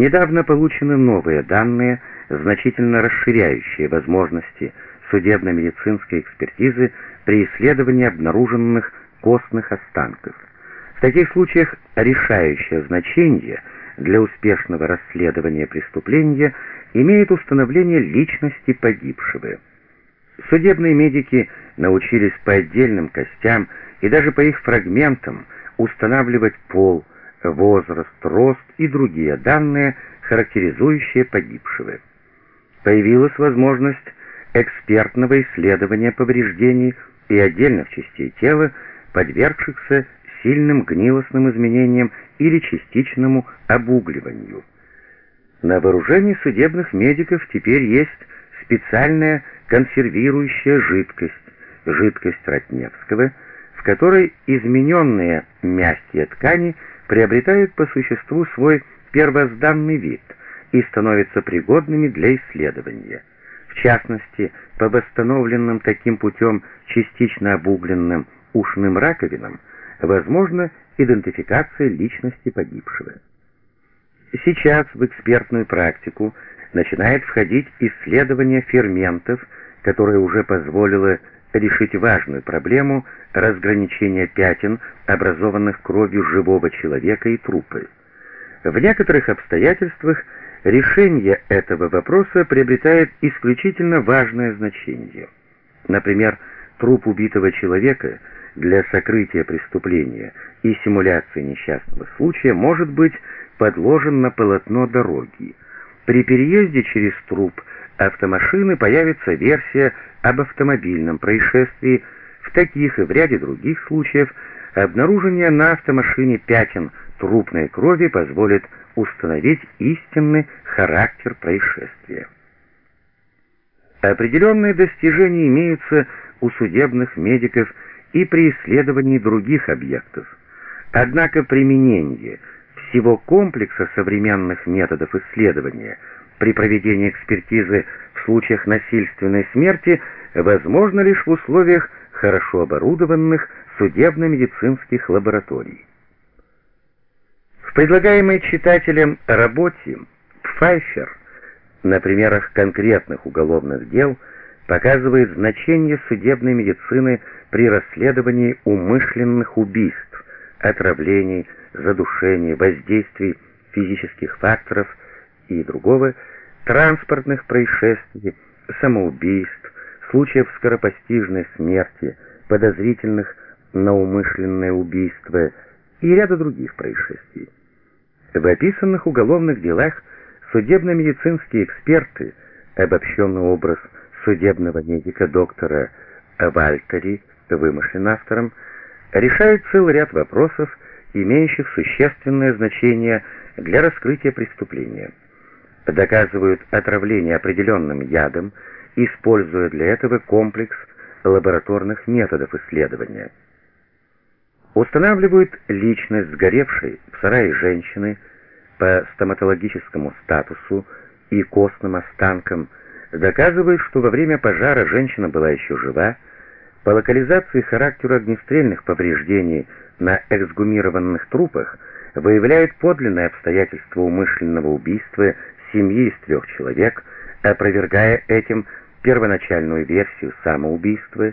Недавно получены новые данные, значительно расширяющие возможности судебно-медицинской экспертизы при исследовании обнаруженных костных останков. В таких случаях решающее значение для успешного расследования преступления имеет установление личности погибшего. Судебные медики научились по отдельным костям и даже по их фрагментам устанавливать пол, возраст, рост и другие данные, характеризующие погибшего. Появилась возможность экспертного исследования повреждений и отдельных частей тела, подвергшихся сильным гнилостным изменениям или частичному обугливанию. На вооружении судебных медиков теперь есть специальная консервирующая жидкость, жидкость Ротневского, в которой измененные мягкие ткани приобретают по существу свой первозданный вид и становятся пригодными для исследования. В частности, по восстановленным таким путем частично обугленным ушным раковинам возможна идентификация личности погибшего. Сейчас в экспертную практику начинает входить исследование ферментов, которое уже позволило решить важную проблему разграничения пятен, образованных кровью живого человека и трупа. В некоторых обстоятельствах решение этого вопроса приобретает исключительно важное значение. Например, труп убитого человека для сокрытия преступления и симуляции несчастного случая может быть подложен на полотно дороги. При переезде через труп автомашины появится версия об автомобильном происшествии. В таких и в ряде других случаев обнаружение на автомашине пятен трупной крови позволит установить истинный характер происшествия. Определенные достижения имеются у судебных медиков и при исследовании других объектов. Однако применение всего комплекса современных методов исследования при проведении экспертизы в случаях насильственной смерти возможно лишь в условиях хорошо оборудованных судебно-медицинских лабораторий. В предлагаемой читателям работе Пфайфер на примерах конкретных уголовных дел показывает значение судебной медицины при расследовании умышленных убийств, отравлений, задушений, воздействий физических факторов и другого, транспортных происшествий, самоубийств, случаев скоропостижной смерти, подозрительных на умышленное убийство и ряда других происшествий. В описанных уголовных делах судебно-медицинские эксперты, обобщенный образ судебного медика доктора Вальтери, вымышлен автором, решают целый ряд вопросов, имеющих существенное значение для раскрытия преступления. Доказывают отравление определенным ядом, используя для этого комплекс лабораторных методов исследования – устанавливают личность сгоревшей в сарае женщины по стоматологическому статусу и костным останкам, доказывают, что во время пожара женщина была еще жива, по локализации характера огнестрельных повреждений на эксгумированных трупах выявляют подлинное обстоятельство умышленного убийства семьи из трех человек, опровергая этим первоначальную версию самоубийства,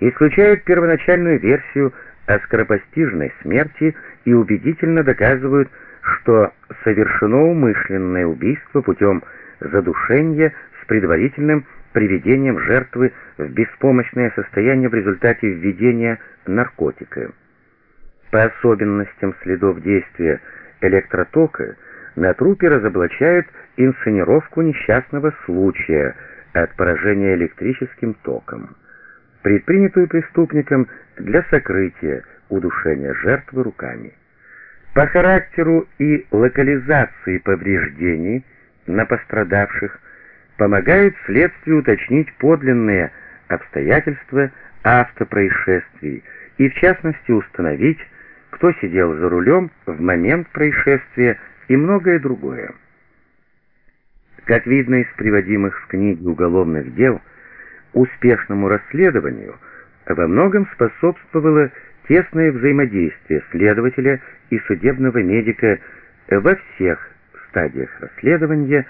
исключают первоначальную версию о скоропостижной смерти и убедительно доказывают, что совершено умышленное убийство путем задушения с предварительным приведением жертвы в беспомощное состояние в результате введения наркотика. По особенностям следов действия электротока на трупе разоблачают инсценировку несчастного случая от поражения электрическим током предпринятую преступником для сокрытия удушения жертвы руками. По характеру и локализации повреждений на пострадавших помогают следствию уточнить подлинные обстоятельства автопроисшествий и в частности установить, кто сидел за рулем в момент происшествия и многое другое. Как видно из приводимых в книге уголовных дел, успешному расследованию во многом способствовало тесное взаимодействие следователя и судебного медика во всех стадиях расследования